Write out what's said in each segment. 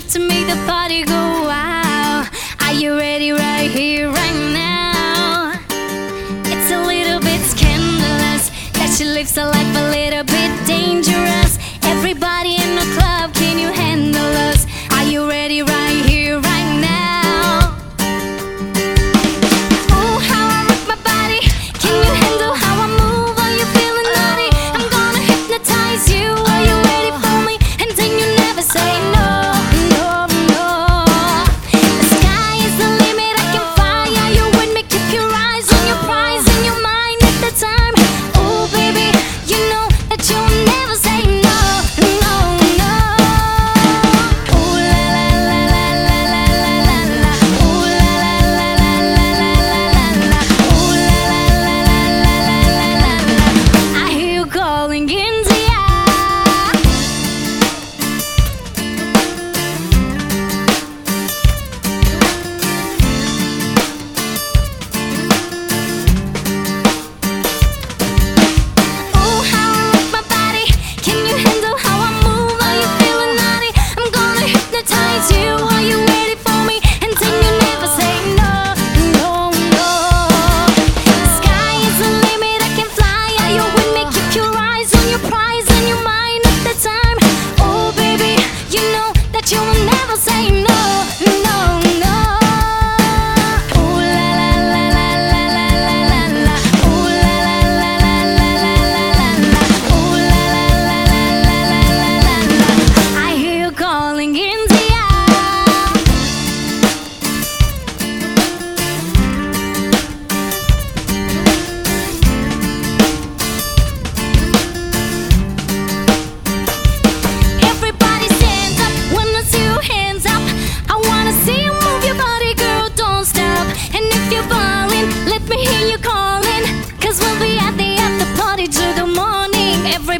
enough to make the party go wild, Are you ready right here, right now?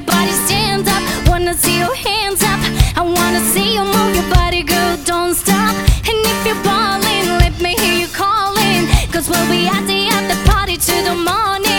Everybody stand up, wanna see your hands up. I wanna see you move your body, girl, don't stop. And if you're ballin', let me hear you calling. Cause we'll be at the after party to the morning.